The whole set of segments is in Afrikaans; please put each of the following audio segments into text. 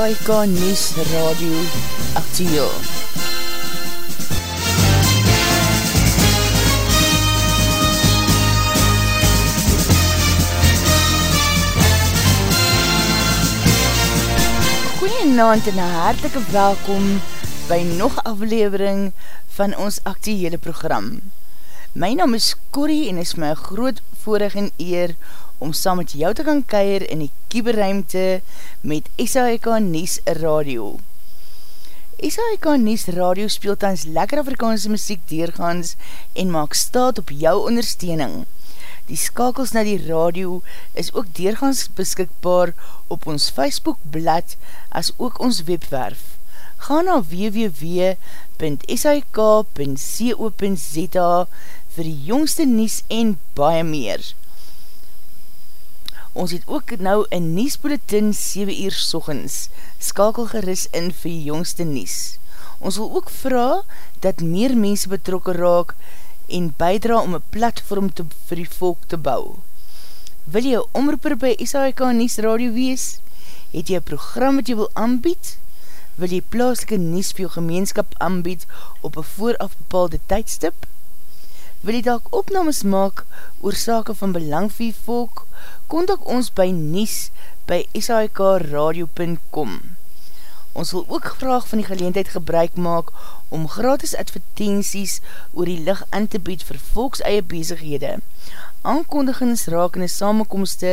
SAIK News Radio Actieel. Goeienaand en hartelike welkom by nog aflevering van ons actiehele program. My naam is Corrie en is my groot voorig en eer om saam met jou te gaan keir in die kieberruimte met SAIK Nies Radio. SAIK Nies Radio speelt ons lekker Afrikaanse muziek deurgaans en maak staat op jou ondersteuning. Die skakels na die radio is ook deurgaans beskikbaar op ons Facebookblad as ook ons webwerf. Ga na www.sik.co.za vir die jongste nies en baie meer. Ons het ook nou in Niesbulletin 7 uur sochens skakel geris in vir die jongste Nies. Ons wil ook vraag dat meer mense betrokken raak en bijdra om een platform te, vir die volk te bou. Wil jy omroeper by SAIK Nies Radio wees? Het jy een program wat jy wil aanbied? Wil jy plaaslike Nies vir jou gemeenskap aanbied op een vooraf bepaalde tydstip? Wil jy dalk opnames maak oor sake van belang vir die volk? kontak ons by nies by sikradio.com. Ons wil ook graag van die geleentheid gebruik maak om gratis advertenties oor die licht aan te bied vir volks eie bezighede, aankondigings rakende samenkomste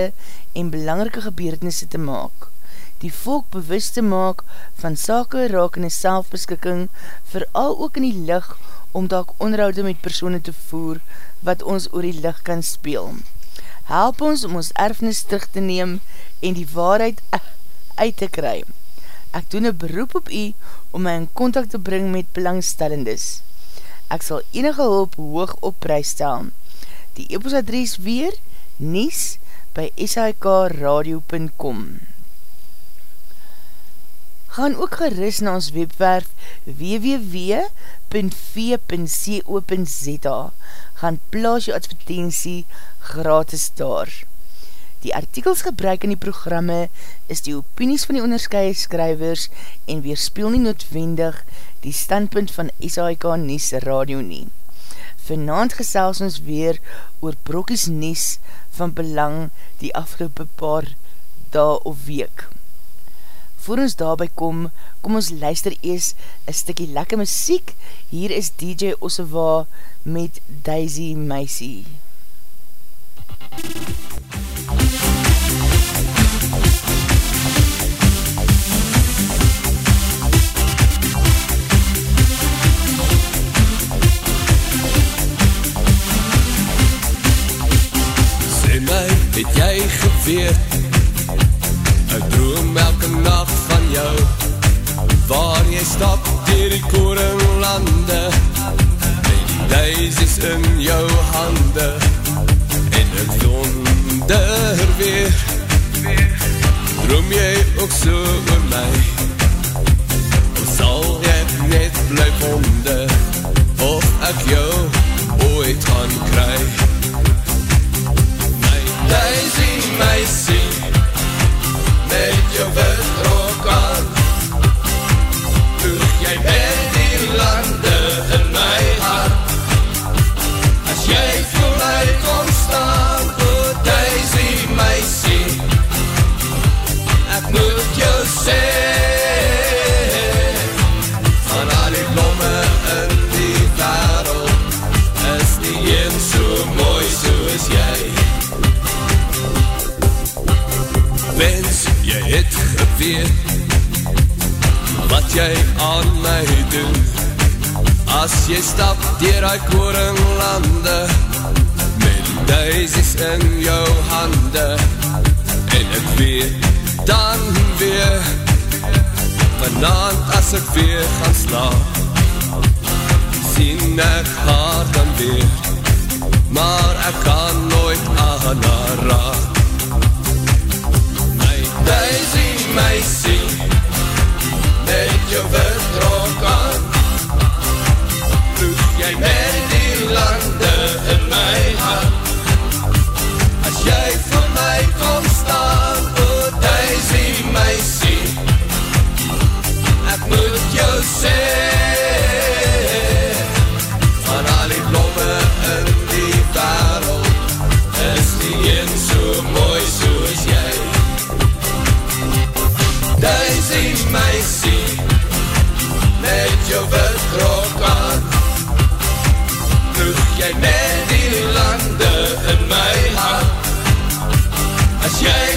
en belangrike gebeurtenisse te maak. Die volk bewust te maak van sake rakende selfbeskikking, vooral ook in die licht om daak onderhoud met persoene te voer wat ons oor die licht kan speel help ons om ons erfnis terug te neem en die waarheid uit te kry. Ek doen een beroep op u om my in contact te bring met belangstellendes. Ek sal enige hulp hoog op prijs stel. Die e-postadries weer, nies by shikradio.com Gaan ook geris na ons webwerf www.v.co.za Gaan plaas jou advertentie gratis daar. Die artikels gebruik in die programme is die opinies van die onderskeie skrywers en weerspeel nie noodwendig die standpunt van SAIK Nies Radio nie. Vanavond gesels ons weer oor brokies Nies van belang die afgelopen paar dag of week. Voor ons daarby kom, kom ons luister ees een stikkie lekker muziek. Hier is DJ Ossewa met Daisy Meisie. Sê my, het jy geweet Ek droom elke nacht van jou. Waar jy stap dier die koringlande. En die duisies in jou hande. En zonder weer. Droom jy ook so oor my? Of sal jy net bly wonder Of ek jou ooit gaan kry? My Daisy, my sien jy aan my doen. As jy stap dier die koringlande Met duisies in jou hande En ek weet dan weer Vanavond as ek weer gaan slaap Sien ek haar dan weer Maar ek kan nooit aan haar raak My Daisy, my jou verdrok aan Vloeg jy met die lande in my hand As jy van my kom staan Hey.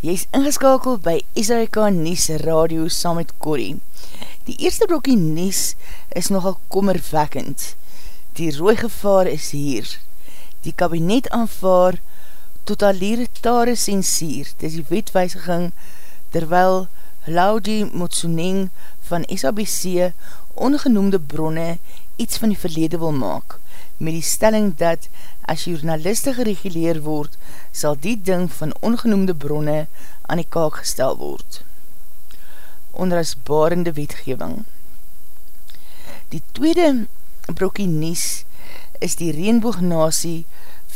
Jy is ingeskakeld by SAK Nies Radio saam met Corrie. Die eerste blokkie Nies is nogal kommerwekkend. Die rooi gevaar is hier. Die kabinet aanvaar totalitare sensier. Dit is die wetwijziging terwyl Laudi Motsoeneng van SABC ongenoemde bronne iets van die verlede wil maak met die stelling dat as journaliste gereguleer word, sal die ding van ongenoemde bronne aan die kaak gestel word. Onder as barende wetgeving. Die tweede brokkie nies is die reenboognasie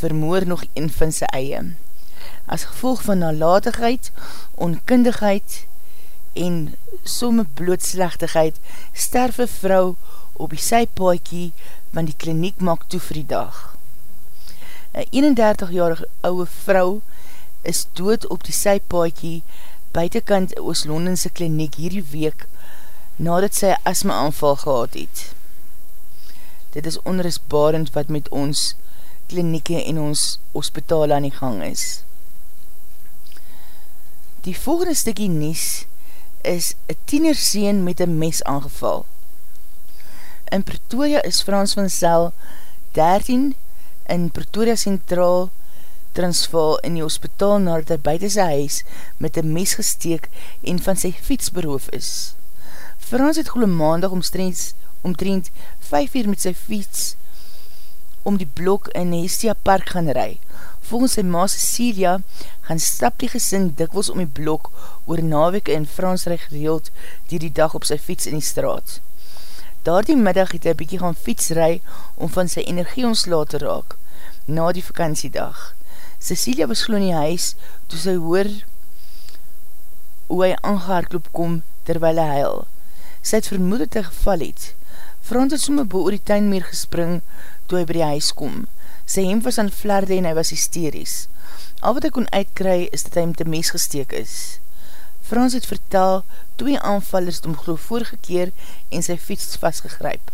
vermoor nog een van sy eie. As gevolg van nalatigheid, onkundigheid en somme bloedslechtigheid sterf een vrou op die sypaakie want die kliniek maak toe vir die dag. Een 31-jarige ouwe vrou is dood op die sypaadjie buitenkant Oost-Londense kliniek hierdie week nadat sy asma aanval gehad het. Dit is onrusbarend wat met ons klinieke en ons hospitaal aan die gang is. Die volgende stikkie nies is een tienerseen met een mes aangeval. In Pretoria is Frans van Zel 13 in Pretoria Centraal Transvaal in die hospitaal hy buiten sy huis met een mes gesteek en van sy fiets beroof is. Frans het goeie maandag omstreend, omtreend 5 uur met sy fiets om die blok in Hestia Park gaan ry. Volgens sy ma Cecilia gaan stap die gesin dikwels om die blok oor naweke in Frans ry gereeld die die dag op sy fiets in die straat. Daar die middag het hy bykie gaan fietsry om van sy energie ontsla te raak, na die vakantiedag. Cecilia was glo in die huis, toe sy hoor hoe hy aangehaardloop kom terwyl hy huil. Sy het vermoed dat hy geval het. Frans het somme bo oor die tuinmeer gespring toe hy by die huis kom. Sy hemd was aan flerde en hy was hysteries. Al wat hy kon uitkry is dat hy met die mes gesteek is. Frans het vertel, twee aanvallers het om geloof vorige keer en sy fiets vastgegryp.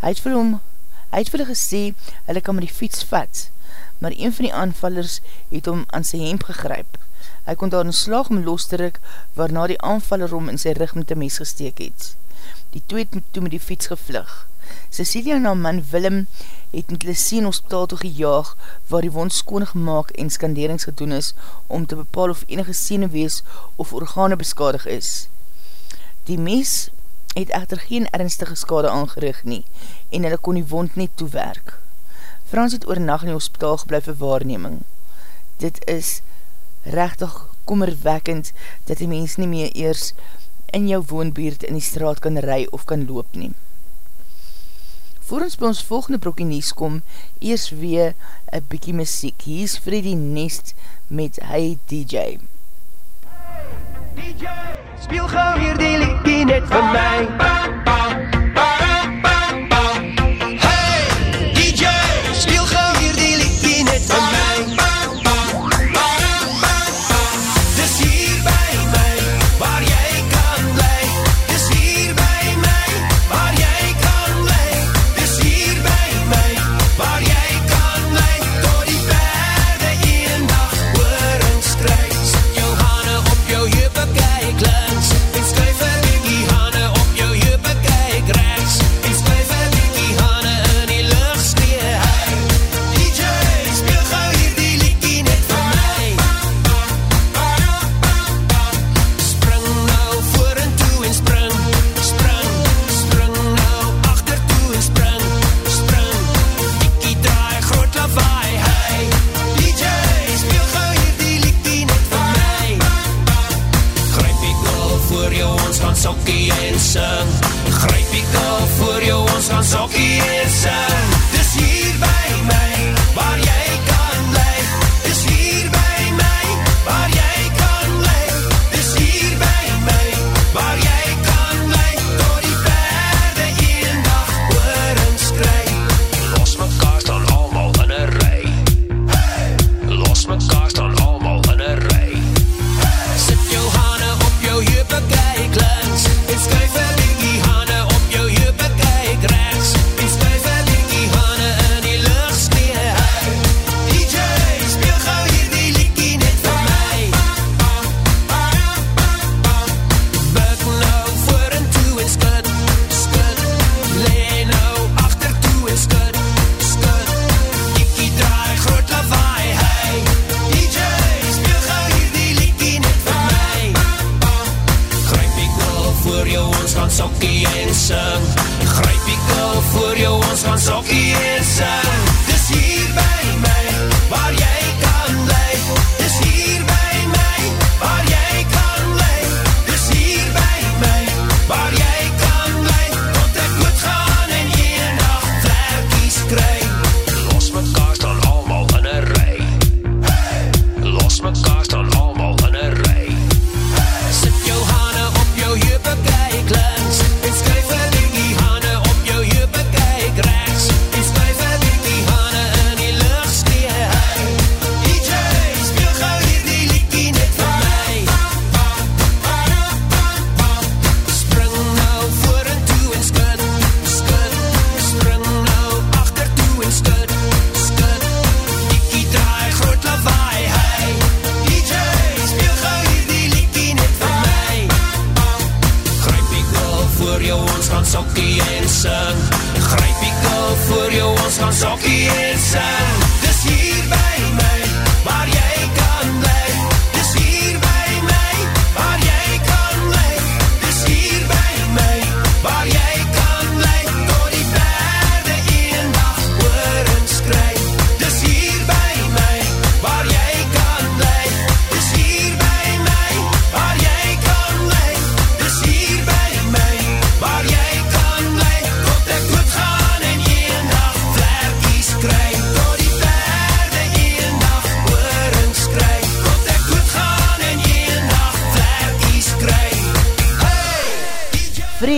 Hy het vir hom, hy het vir hulle gesê, hulle kan met die fiets vat, maar een van die aanvallers het hom aan sy hemp gegryp. Hy kon daar een slag om los te ruk, waarna die aanvaller hom in sy rug met die mes gesteek het. Die twee het toe met die fiets gevlug. Cecilia en haar man Willem het met Lyseen hospitaal toe gejaag waar die wond skoon gemaakt en skanderings gedoen is om te bepaal of enige sene wees of organe beskadig is. Die mes het echter geen ernstige skade aangerig nie en hulle kon die wond net toewerk. Frans het oor nacht in die hospitaal gebleef vir waarneming. Dit is rechtig kommerwekkend dat die mens nie meer eers in jou woonbeerd in die straat kan ry of kan loop neem. Voor ons by ons volgende brokkie nies kom, eers weer een bykie muziek. Hier is Freddy Nest met Hey DJ. Hey DJ, speel gauw hier die liekie net vir my. Ba, ba,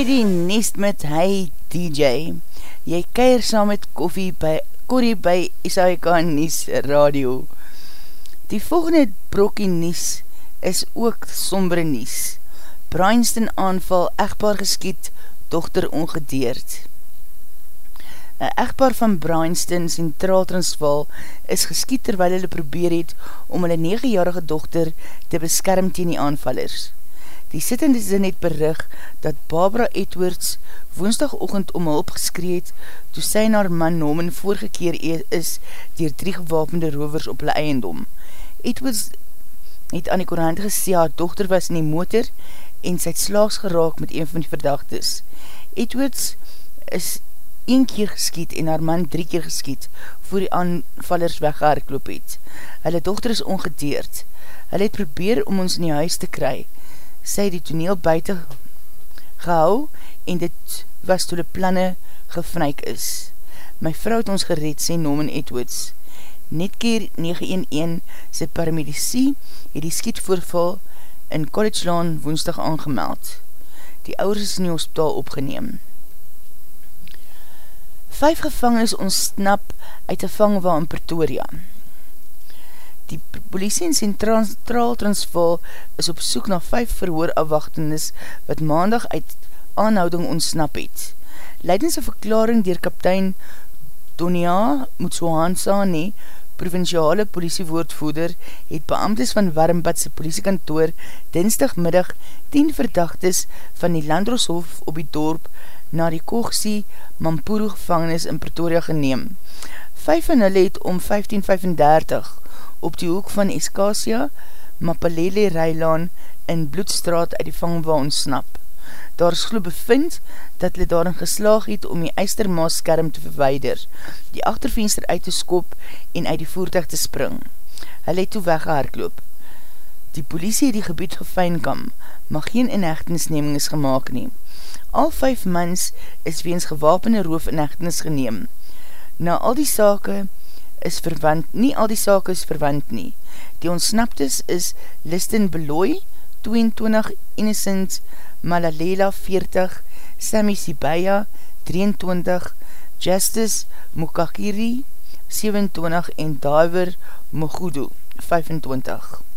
Freddy Nest met Hey DJ. Jy keir saam met koffie by Corrie by SAIK Nies Radio. Die volgende brokkie Nies is ook sombre Nies. Bryanston aanval, echtpaar geskiet, dochter ongedeerd. Een echtpaar van Bryanston, Centraal Transvaal, is geskiet terwyl hulle probeer het om hulle 9-jarige dochter te beskerm teen die aanvallers. Die sittende zin het berig dat Barbara Edwards woensdagochtend om hulp geskreed toe sy en haar man Norman voorgekeer e- is dier drie gewapende rovers op hulle eiendom. Edwards het aan die korant gesê haar dochter was in die motor en sy het slaags geraak met een van die verdachtes. Edwards is een keer geskiet en haar man drie keer geskiet voor die aanvallers weggehaarkloop het. Hulle dochter is ongedeerd. Hulle het probeer om ons in die huis te kry. Sy die toneel buiten gehou en dit was toe die planne gevryk is. My vrou het ons gered, sê Norman Edwards. Netkeer 911, sy paramedicie, het die skietvoorval in College Lawn woensdag aangemeld. Die ouders is in die hospitaal opgeneem. Vijf gevangenis ontsnap uit een vangwa in Pretoria. Die politie in Centraal Transvaal is op soek na vijf verhoorafwachtenis wat maandag uit aanhouding ontsnap het. Leidens een verklaring dier kaptein Tonia Mutsuhansane, provinciale politiewoordvoeder, het beamtes van Warmbadse politiekantoor dinsdagmiddag 10 verdachtes van die Landroshof op die dorp na die Koogsie Mampuru gevangenis in Pretoria geneem. Vijf van hulle het om 1535 op die hoek van Eskasia, Mapalele Rijlaan in Bloedstraat uit die vangwa ontsnap. Daar is geloof bevind dat hulle daarin geslaag het om die eistermaas skerm te verweider, die achtervenster uit te skop en uit die voertuig te spring. Hulle het toe weggehaardloop. Die politie het die gebied gefeinkam, maar geen inhechtenisneming is gemaakt nie. Al vijf mans is weens gewapende roof inhechtenis geneem. Na al die sake is verwant, nie al die sake is verwant nie. Die ontsnaptes is Liston Beloy, 22, Innocent Malalela, 40, Sammy Sibaya, 23, Justice Mukakiri, 27 en Diver Mogudu, 25.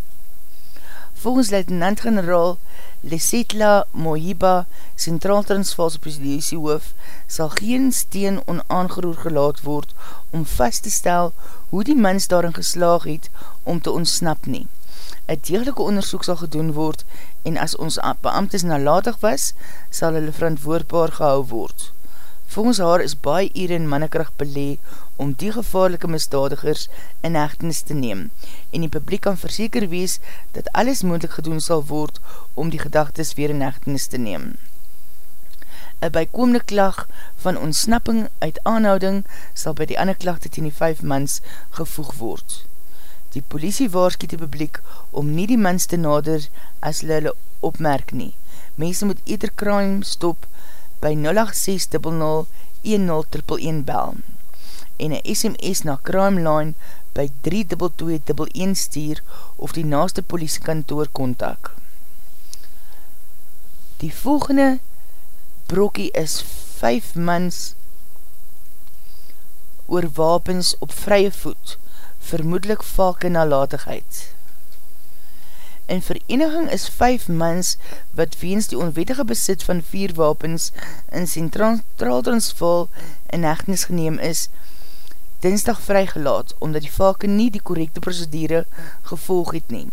Volgens luitenant-generaal Lesetla Mohiba, Centraal Transvaalse Presidentiehoof, sal geen steen onaangeroer gelaat word om vast te stel hoe die mens daarin geslaag het om te ontsnap nie. Een degelike onderzoek sal gedoen word en as ons beamtes nalatig was, sal hulle verantwoordbaar gehou word. Volgens haar is baie uur en mannekracht belee om die gevaarlike misdadigers in hechtenis te neem en die publiek kan verseker wees dat alles moendlik gedoen sal word om die gedagtes weer in hechtenis te neem. Een bykomende klag van ontsnapping uit aanhouding sal by die ander klagte ten die vijf mans gevoeg word. Die politie waarskiet die publiek om nie die mans te nader as hulle hulle opmerk nie. Mense moet crime stop by 08600 1011 bel en een SMS na crime line by 32211 stuur of die naaste politiekantoor kontak. Die volgende brokkie is 5 mans oor wapens op vrye voet, vermoedelijk valke nalatigheid. In vereniging is 5 mans wat weens die onwettige besit van 4 wapens in Centraal Transvaal in hechtenis geneem is, dinsdag vrygelaat, omdat die valke nie die correcte procedure gevolg het neem.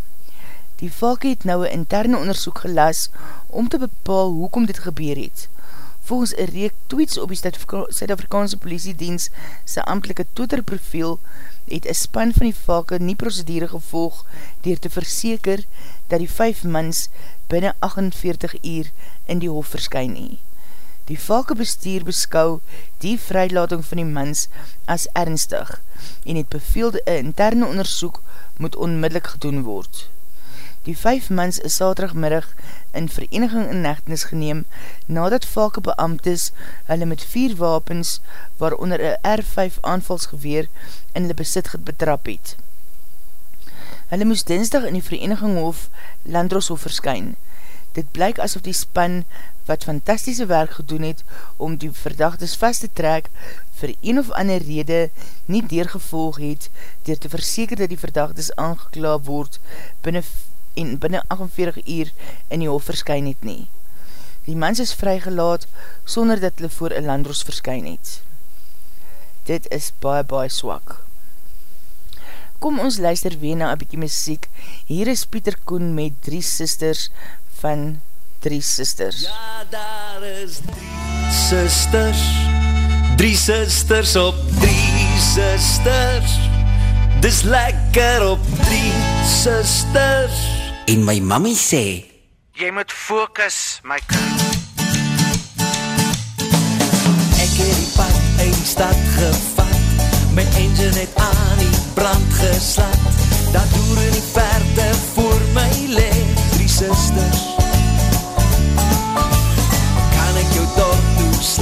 Die valke het nou een interne onderzoek gelas om te bepaal hoekom dit gebeur het. Volgens een reek tweets op die Suid-Afrikaanse politiedienst sy amtelike Twitter profiel het een span van die valke nie procedure gevolg dier te verseker dat die 5 mans binnen 48 uur in die hof verskyn nie. Die valke bestuur beskou die vrylating van die mans as ernstig en het beveelde interne onderzoek moet onmiddellik gedoen word. Die vijf mans is saterigmiddag in vereniging in nechtenis geneem nadat valke beamtes hulle met vier wapens waaronder een R5 aanvalsgeweer in hulle besit betrap het. Hulle moes dinsdag in die vereniging hoof Landroshof verskyn. Dit blyk asof die span wat fantastische werk gedoen het om die verdachtes vast te trek vir een of ander rede nie deurgevolg het dier te verseker dat die verdachtes aangekla word binnen en binnen 48 uur in die hof verskyn het nie. Die mens is vrygelaat sonder dat hulle voor een landroos verskyn het. Dit is baie baie swak. Kom ons luister weer na een bykie muziek. Hier is Pieter Koen met drie sisters van drie sisters. Ja, daar is drie sisters, drie sisters op drie sisters, dis lekker op drie sisters. En my mammy sê, Jy moet focus, my kind. Ek het die pad uit die stad gevat, my engine het aan die brand geslat, daar door in die verte voor my leeg, drie sisters.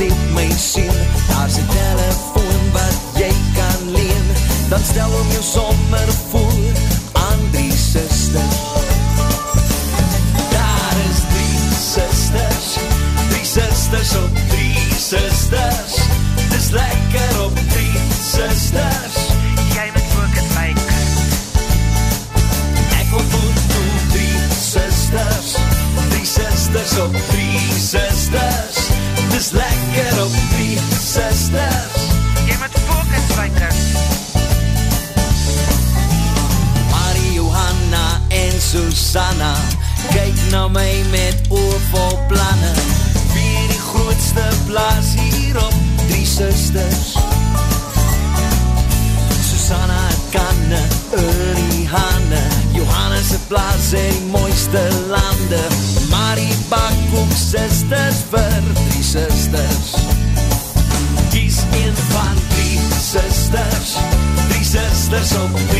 Sleep my sien Daar's een telefoon wat jy kan leen Dan stel om jou sommer voor aan drie sisters Daar is drie sisters Drie sisters op drie sisters Dis lekker op drie sisters Jy moet focus my kind Ek wil voet toe drie sisters Drie sisters op drie sisters Dis lekker op drie sisters Jy moet focus kind Marie, Johanna en Susanna Kyk na my met oorvol planne Wie die grootste plaas hier op drie sisters Susanna het kanne in die hande. Johannes het plaas in die mooiste lande. Marie bak ook sisters vir sisters. Kies een van drie sisters. Drie sisters op drie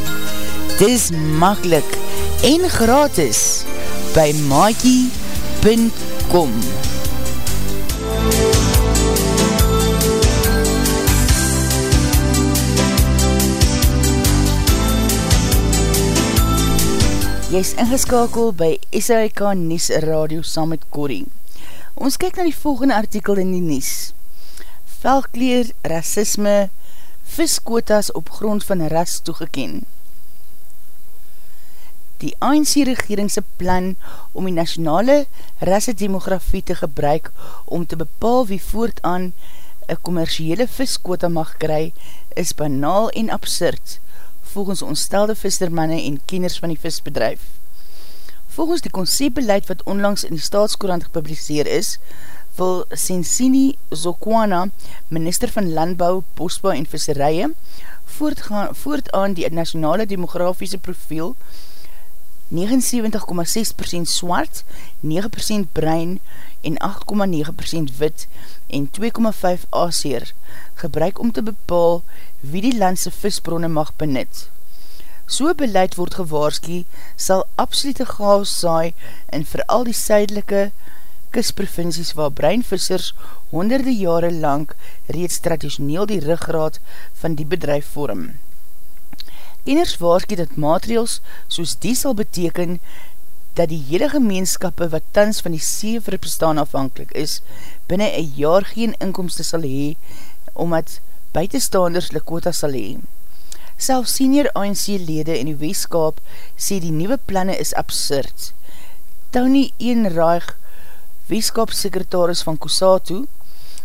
Dis makkelijk en gratis by maakie.com Jy is ingeskakel by SAIK Nies Radio saam met Corrie. Ons kyk na die volgende artikel in die Nies. Velkleer, racisme, viskotas op grond van ras toegeken. Die ANC-regeringse plan om die nationale rassedemografie te gebruik om te bepaal wie voortaan een commerciële viskota mag kry, is banaal en absurd, volgens onstelde vissermanne en kenners van die visbedrijf. Volgens die conceptbeleid wat onlangs in die staatskorant gepubliseer is, wil Sensini Zokwana, minister van Landbouw, Bosbouw en Visserije, voortaan die nationale demografiese profiel 79,6% swart, 9% brein en 8,9% wit en 2,5 aseer gebruik om te bepaal wie die landse visbronne mag benut. So beleid word gewaarski sal absolute chaos saai in vooral die suidelike kusprovincies waar breinvissers honderde jare lang reeds traditioneel die ruggraad van die bedrijf vorm. Eners waarski dat maatregels soos die sal beteken dat die hele gemeenskappe wat tans van die sever bestaan afhankelijk is, binnen een jaar geen inkomste sal hee, omdat buitenstaanders likota sal hee. Self senior ANC-lede in die weeskap sê die nieuwe planne is absurd. Tony Eenraig, weeskapsekretaris van Kusatu,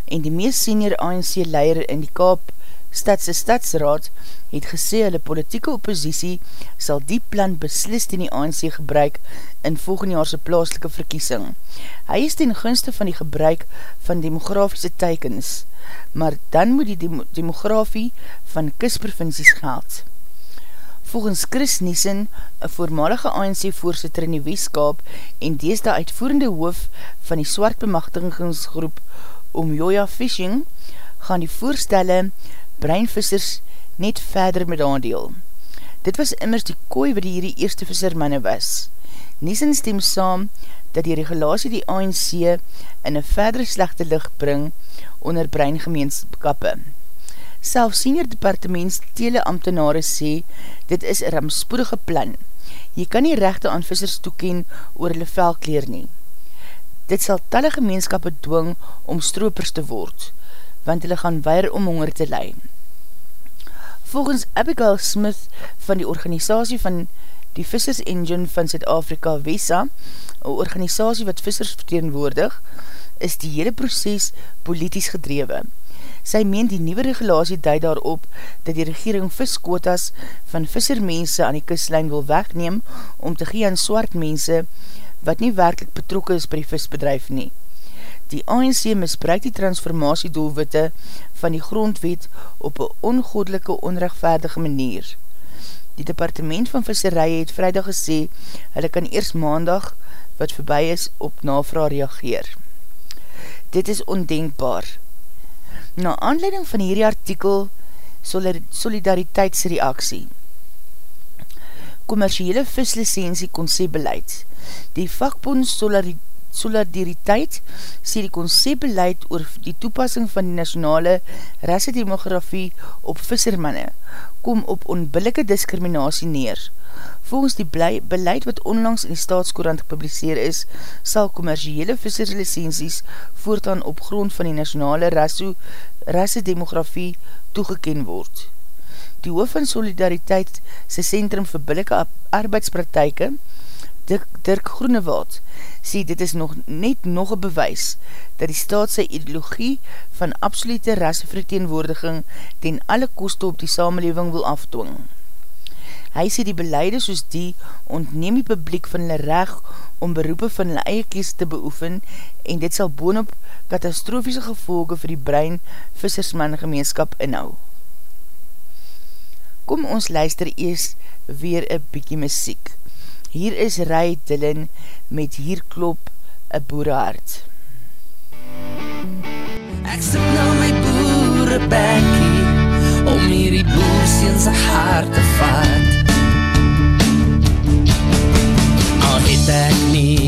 en die meest senior ANC-leier in die Kaap, Stadse Stadsraad het gesê hulle politieke oppositie sal die plan beslist in die ANC gebruik in volgende jaarse plaaslike verkiesing. Hy is ten gunste van die gebruik van demografiese teikens, maar dan moet die dem demografie van kisprovincies geld. Volgens Chris Niesen, een voormalige ANC-voorzitter in die Weeskaap en dees die uitvoerende hoof van die swartbemachtigingsgroep om Joja Fishing, gaan die voorstelle breinvissers net verder met aandeel. Dit was immers die kooi wat die hierdie eerste vissermanne was. Niesen stem saam dat die regulatie die ANC in een verdere slechte licht bring onder breingemeenskappe. Self senior departements teleambtenare sê, dit is een ramspoedige plan. Jy kan nie rechte aan vissers toeken oor hulle velkleer nie. Dit sal talle gemeenskappe dwing om stroopers te word want hulle gaan weir om honger te lei. Volgens Abigail Smith van die organisatie van die Vissers Engine van Zuid-Afrika, WESA, een organisatie wat vissers verteenwoordig, is die hele proces politisch gedrewe. Sy meen die nieuwe regulatie duid daarop dat die regering viskotas van vissermense aan die kustlijn wil wegneem om te gee aan swart mense wat nie werkelijk betrokken is by die visbedrijf nie. Die ANC misbruik die transformatiedoelwitte van die grondwet op een ongodelike onrechtvaardige manier. Die departement van visserij het vrijdag gesê, hulle kan eers maandag, wat voorbij is, op navra reageer. Dit is ondenkbaar. Na aanleiding van hierdie artikel, solidariteitsreaksie. Commerciële vislicensie konsebeleid. Die vakbond solidariteit solidariteit sê die conceptbeleid oor die toepassing van die nationale rassedemografie op vissermanne kom op onbillike diskriminatie neer. Volgens die beleid wat onlangs in die staatskorant gepubliseer is, sal commerciële visserslicensies voortaan op grond van die nationale rassedemografie toegeken word. Die hoof van solidariteit sy centrum vir billike arbeidspraktijke, Dirk Groenewald, sê dit is nog net nog een bewys dat die staat sy ideologie van absolute rasseverteenwoordiging ten alle koste op die samenleving wil afdwing. Hy sê die beleide soos die ontneem die publiek van hulle reg om beroepe van hulle eie kies te beoefen en dit sal boonop katastrofiese gevolge vir die brein vissersman gemeenskap inhou. Kom ons luister eers weer een bykie muziek. Hier is Rai Dillon met Hier klop een boerehart. Ek sit nou my boerebekkie om hierdie boersien sy hart te vat. Al het ek nie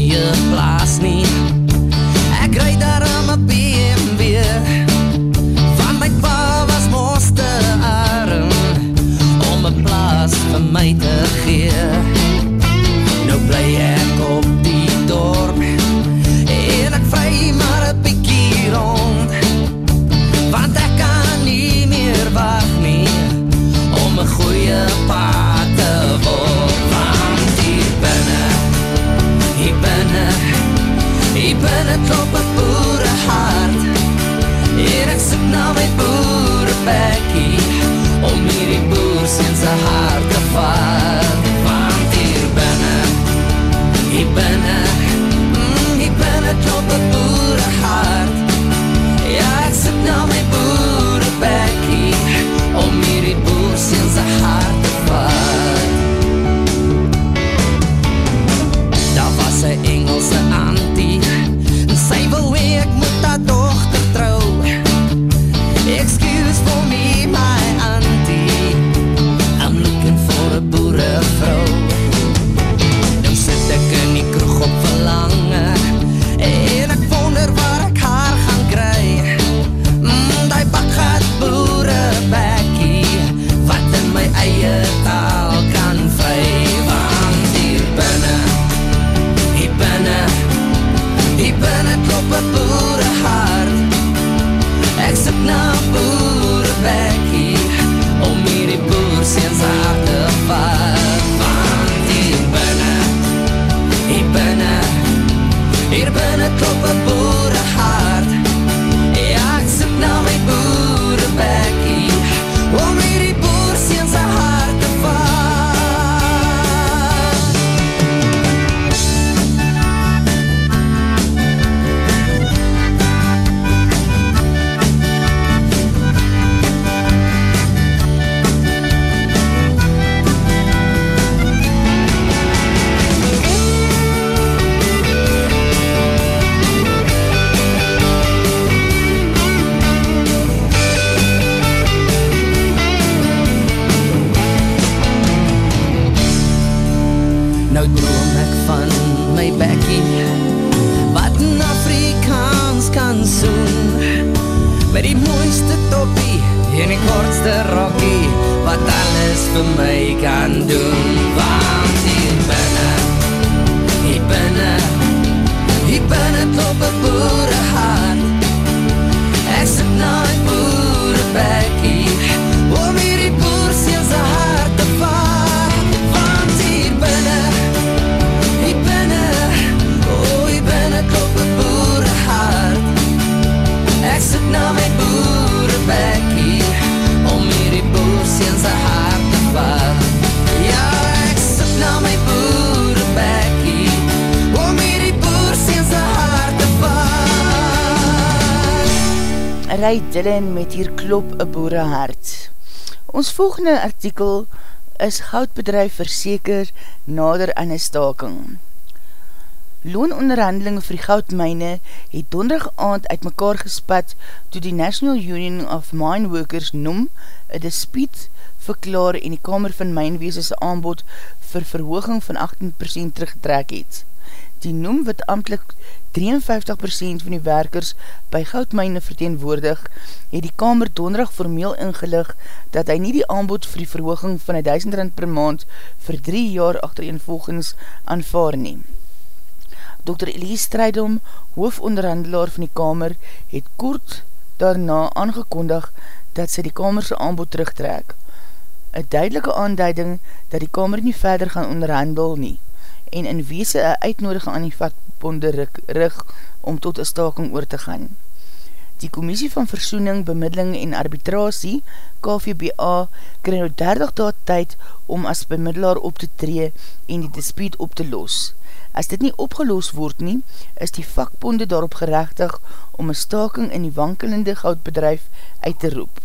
Ray Dillon met hier klop een boere hart. Ons volgende artikel is goudbedrijf verseker nader aan een staking. Loononderhandeling vir die goudmijne het donderig aand uit mekaar gespat toe die National Union of Mine Workers noem een dispiet verklaar en die Kamer van Mijnweesese aanbod vir verhooging van 18% teruggetrek het. Die noem wat amtlik 53% van die werkers by goudmijne verteenwoordig, het die kamer donderdag formeel ingelig dat hy nie die aanbod vir die verhooging van 1000 rand per maand vir 3 jaar achtereenvolgens aanvaar neem. Dr. Elise Strijdom, hoofonderhandelaar van die kamer, het kort daarna aangekondig dat sy die kamerse aanbod terugtrek. Een duidelike aanduiding dat die kamer nie verder gaan onderhandel nie en in weese een uitnodige aan die vakbonde rig om tot een staking oor te gaan. Die Commissie van Versoening, Bemiddeling en Arbitrasie, KVBA, krijg nou 30 daad tyd om as bemiddelaar op te tree en die dispuut op te los. As dit nie opgeloos word nie, is die vakbonde daarop gerechtig om een staking in die wankelende goudbedrijf uit te roep.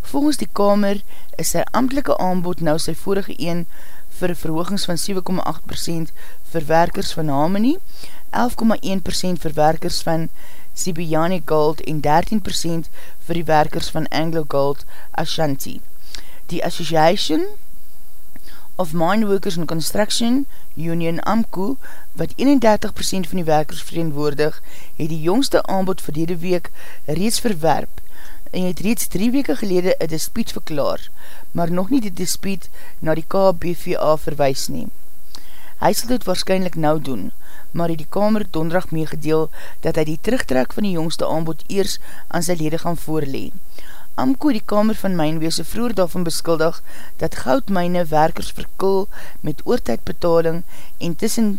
Volgens die Kamer is sy amtelike aanbod nou sy vorige een vir verhoogings van 7,8% vir werkers van Harmony, 11,1% vir werkers van Sibiani Gold en 13% vir die werkers van Anglo Gold Ashanti. Die Association of Mine Workers and Construction Union AMCO, wat 31% van die werkers vereenwoordig, het die jongste aanbod vir die week reeds verwerp en het reeds drie weke gelede een dispuut verklaar, maar nog nie die dispuut na die KBVA verwijs neem. Hy sal dit waarschijnlijk nou doen, maar het die kamer donderdag meegedeel dat hy die terugtrek van die jongste aanbod eers aan sy lede gaan voorleen. Amko die kamer van mynweese vroer daarvan beskuldig dat goudmijne werkers verkul met oortijdbetaling en tussen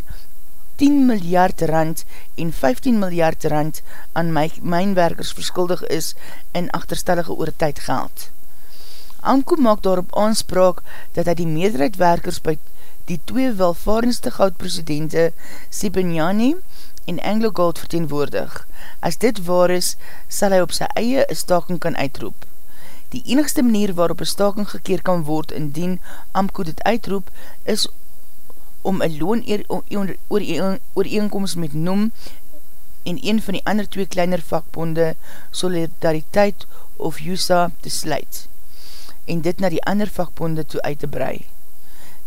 10 miljard rand en 15 miljard rand aan my, mijnwerkers verskuldig is in achterstellige oortijd geld. Anko maak daarop aanspraak dat hy die meerderheid werkers by die twee welvarendste goudpresidente Sibinyani en Anglo Gold verteenwoordig. As dit waar is, sal hy op sy eie een staking kan uitroep. Die enigste manier waarop een staking gekeer kan word indien Amko dit uitroep, is om een loon ooreenkomst met noem en een van die ander twee kleiner vakbonde Solidariteit of USA te sluit en dit na die ander vakbonde toe uit te brei.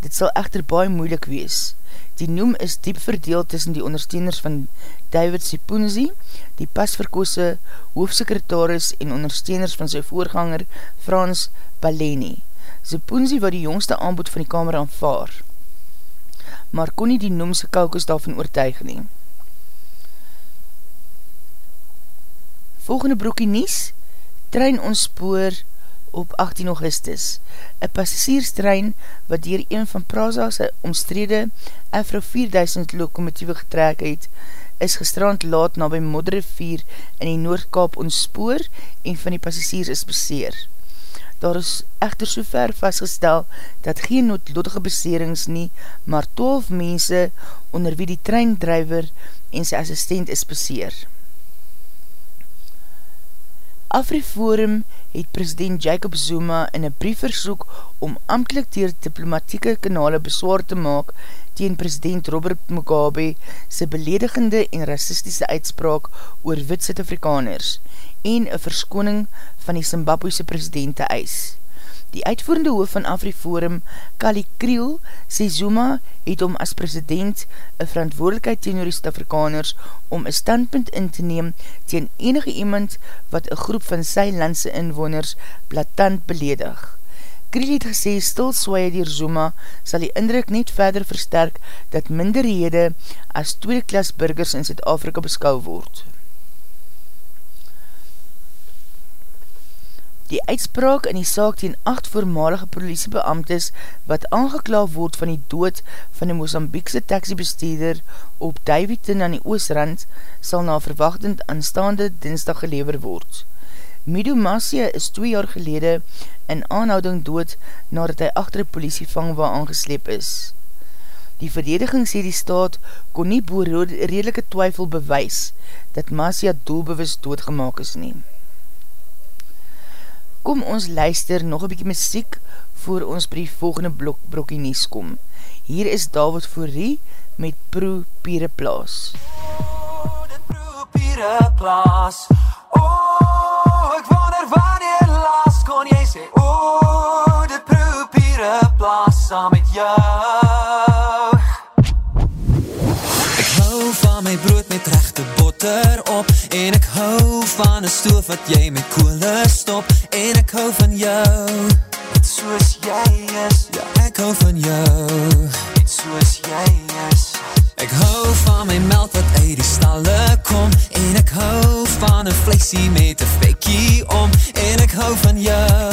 Dit sal echter baie moeilik wees. Die noem is diep verdeeld tussen die ondersteuners van David Sipunzi, die pasverkose hoofsekretaris en ondersteuners van sy voorganger Frans Baleni. Sipunzi wat die jongste aanbod van die kamer aanvaar maar kon nie die noemse kaukus daarvan oortuig nie. Volgende broekie nies, trein ons spoor op 18 augustus. Een passasierstrein wat dier een van Praza's omstrede Afro 4000 lokomotieve getrek het, is gestrand laat na by Modderrivier in die Noordkaap ons spoor en van die passasiers is beseer. Daar is echter so ver vastgestel dat geen noodlodige beserings nie, maar 12 mense onder wie die treindrijver en sy assistent is beseer. Afriforum het president Jacob Zuma in een brief versoek om amtelijk dier diplomatieke kanale beswaar te maak teen president Robert Mugabe sy beledigende en racistische uitspraak oor wit Zuid-Afrikaners en een verskoning van die Zimbabwese presidente eis. Die uitvoerende hoof van Afriforum, Kali Kriel, sê Zuma het om as president een verantwoordelikheid teen die Afrikaners om een standpunt in te neem teen enige iemand wat een groep van sy landse inwoners platant beledig. Kriel het gesê, stil swaie dier Zuma sal die indruk net verder versterk dat minderhede as tweede klas burgers in Zuid-Afrika beskou word. Die uitspraak in die saak teen acht voormalige politiebeamtes wat aangekla word van die dood van die Mozambiekse taxibesteeder op Davidton aan die Oosrand sal na verwachtend aanstaande dinsdag gelever word. Mido Masia is twee jaar gelede in aanhouding dood nadat hy achter die politievangwa aangesleep is. Die verdediging sê die staat kon nie boer redelike twyfel bewys dat Masia doelbewus doodgemaak is neem kom ons luister nog een bykie muziek voor ons by die volgende blok, brokkie nies kom. Hier is David Fourie met Pro Pire Plaas. Oh, dit Pro Pire Plaas Oh, ek wonder wanneer laas kon jy sê Oh, dit Pro Pire Plaas saam met jou Hou water op. En ek hou van een stoof wat jy met koole stop. En ek hou van jou. Net soos jy is. Ja, ek hou van jou. Net soos jy is. Ek hou van my melk wat uit die stalle kom. En ek hou van een vleesie met een fekkie om. En ek hou van jou.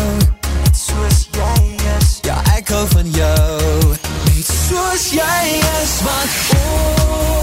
Net soos jy is. Ja, ek hou van jou. Net soos jy is. Want oh,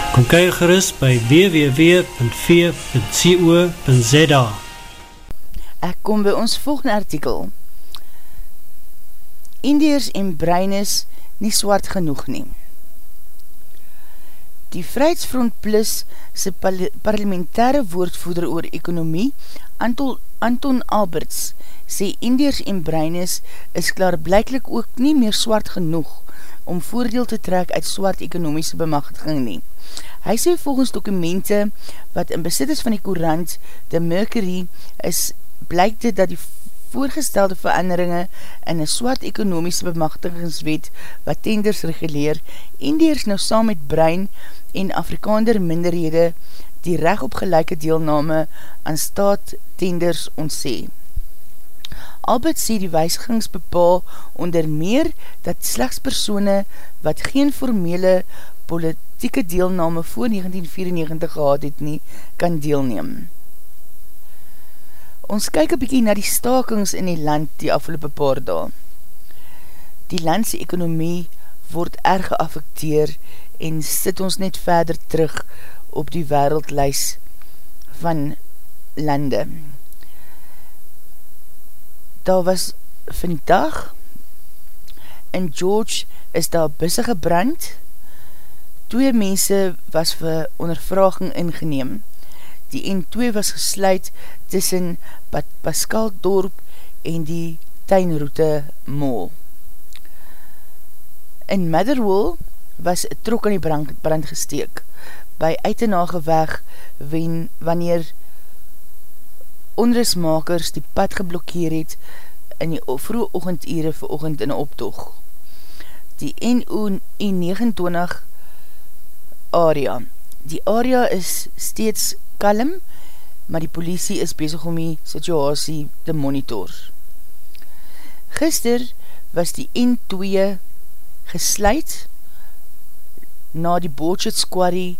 Kom kyk gerust by www.v.co.za Ek kom by ons volgende artikel. Indiërs en brein is nie swart genoeg nie. Die Vrijheidsfront Plus sy parlementaire woordvoeder oor ekonomie, Anton, Anton Alberts, sê Indiërs en brein is, is klaarblijklik ook nie meer swart genoeg om voordeel te trek uit swart ekonomiese bemachtiging nie. Hy sê volgens dokumente wat in besit is van die courant, de Mercury, is blyk dit dat die voorgestelde veranderinge in een swart ekonomiese bemachtigingswet wat tenders reguleer, Indiërs nou saam met brein en Afrikander minderhede die recht op gelijke deelname aan staat tenders ontsee. Albert sê die wijzigings bepaal onder meer dat slechts persone wat geen formele politieke deelname voor 1994 gehad het nie, kan deelneem. Ons kyk een bykie na die stakings in die land die afgelopen paar daal. Die landse ekonomie word erg geaffekteer en sit ons net verder terug op die wereldlijs van lande. Daar was vandag in George is daar bussige brand. Twee mense was vir ondervraging ingeneem. Die N2 was gesluit tussen Bad Pascal dorp en die tuinroute mol. In Motherwell was trok aan die brand, brand gesteek by uitenage weg wen, wanneer onrusmakers die pad geblokkeer het in die vroege ochendure vir ochend in optoog. Die NU29 area. Die area is steeds kalm, maar die politie is bezig om die situasie te monitor. Gister was die N2 gesluit na die Bootshut Squarry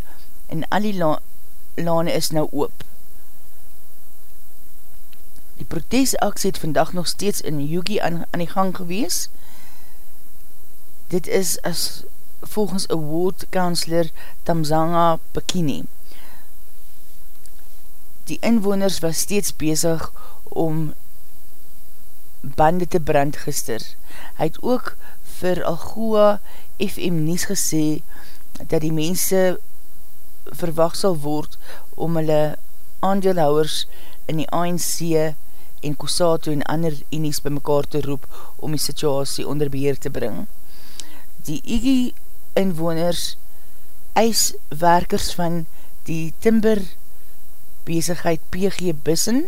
en al die la lane is nou oop. Die protesaksie het vandag nog steeds in Yugi aan, aan die gang gewees. Dit is as volgens award counselor Tamzanga Pekini. Die inwoners was steeds bezig om bande te brand gister. Hy het ook vir Algoa FM Nies gesê dat die mense verwacht sal word om hulle aandeelhouwers in die ANC en Kosato en ander enies by mekaar te roep om die situasie onder beheer te bring. Die IGI inwoners eis werkers van die timber bezigheid PG Bissen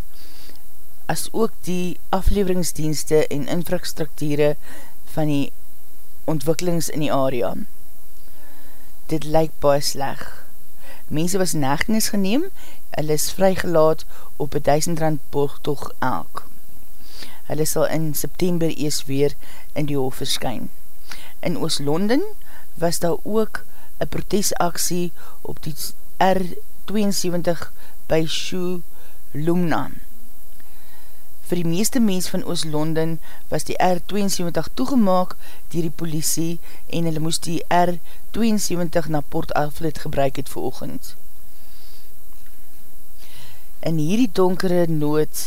as ook die afleveringsdienste en infrastrukture van die ontwikkelings in die area. Dit lyk baie sleg. Mense was negnis geneem, hulle is vrygelaat op 1000 rand borgtog elk. Hulle sal in September ees weer in die hof verskyn. In Oost-London was daar ook een protesaksie op die R72 by Shoe Lumna. Vir die meeste mens van Oost-London was die R72 toegemaak dier die politie en hulle moest die R72 na Port Alfred gebruik het vir oogend. In hierdie donkere nood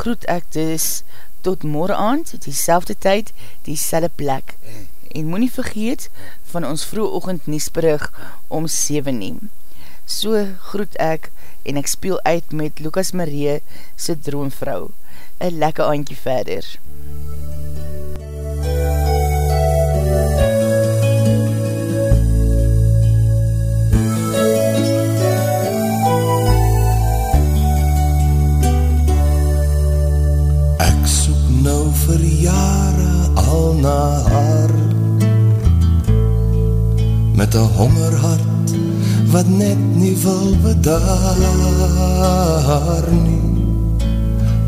groet ek dus tot morgen aand, die selfde tyd, die selle plek. En moet nie vergeet van ons vroeg oogend niesbrug om 7 neem. So groet ek en ek speel uit met Lucas Marie sy droomvrou een lekker aandje verder. Na haar. Met een hongerhart wat net nie wil bedaar nie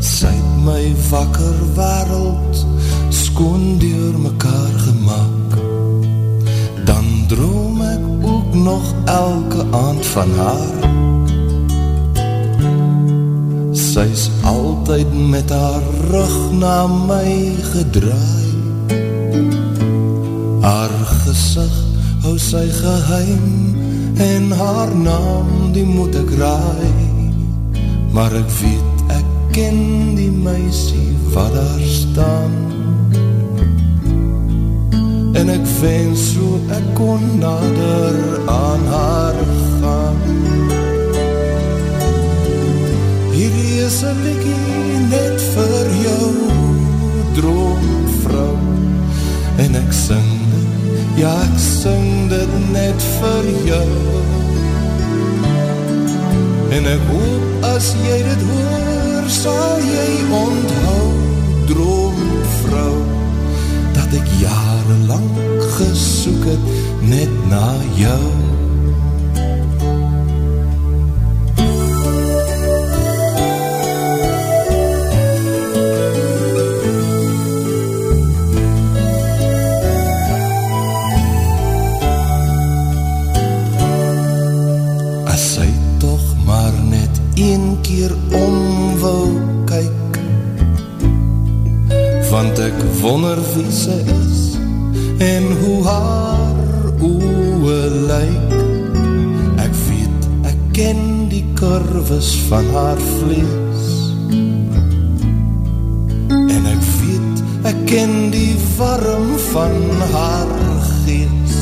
Sy het my wakker wereld skoon door mekaar gemaakt. Dan droom ek ook nog elke aand van haar. Sy is altyd met haar rug na my gedraai Haar gezicht hou sy geheim En haar naam die moet ek raai. Maar ek weet ken die meisie wat daar staan. En ek wens so ek kon nader aan haar gaan. Hierdie is een likkie net vir jou droomvrou. En ek sing ja ek sing dit net vir jou En ek hoop as jy dit hoor sal jy onthou, droomvrou, dat ek jarenlang gesoek het net na jou. Kurves van haar vlees. En ek ken die warm van haar gees.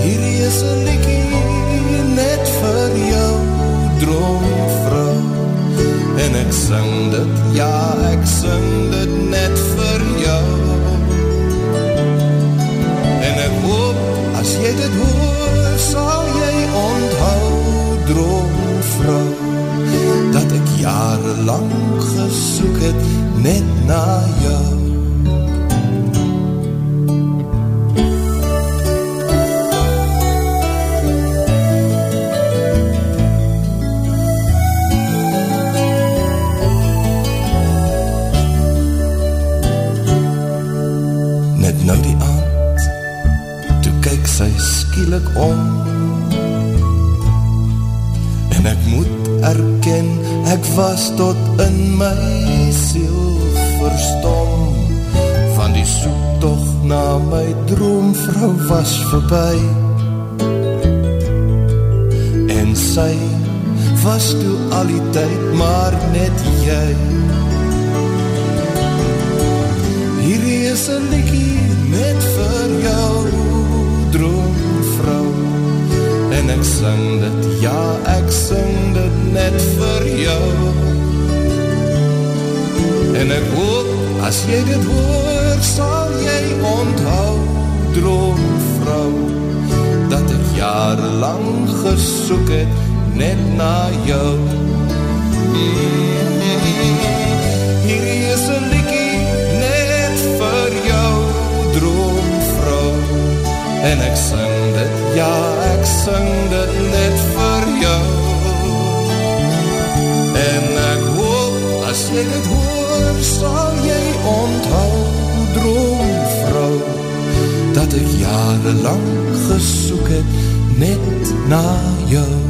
Hierdie is een liekie net vir jou droomvrou En ek sing dit, ja ek sing dit jarenlang gesoek het net na jou. Net nou die aand Toe kyk sy skielik om. En ek moet erken Ek was tot in my siel verstom. Van die soektocht na my droomvrou was verby En sy was toe al die tyd maar net jy Hierdie is een liekie sing dit, ja ek sing dit net vir jou. En ek hoop, as jy dit hoor, sal jy onthou droomvrou Dat ek jarenlang gesoek het net na jou. Hierdie is een liekie net vir jou droomvrou. En ek sing dit, ja ek sing dit net vir jou. En ek hoop, as jy dit hoor, sal jy onthou droomvrou Dat ek jarenlang gesoek het net na jou